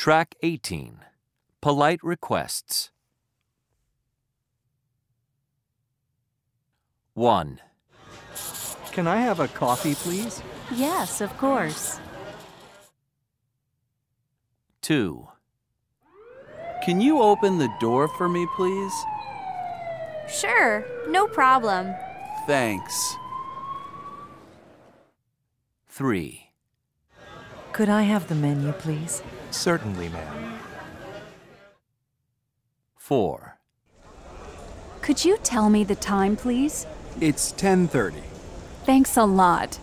Track 18 Polite Requests 1, Can I have a coffee, please? Yes, of course. 2, Can you open the door for me, please? Sure, no problem. Thanks. 3, Could I have the menu, please? Certainly, ma'am. 4, Could you tell me the time, please? It's 10:30. Thanks a lot.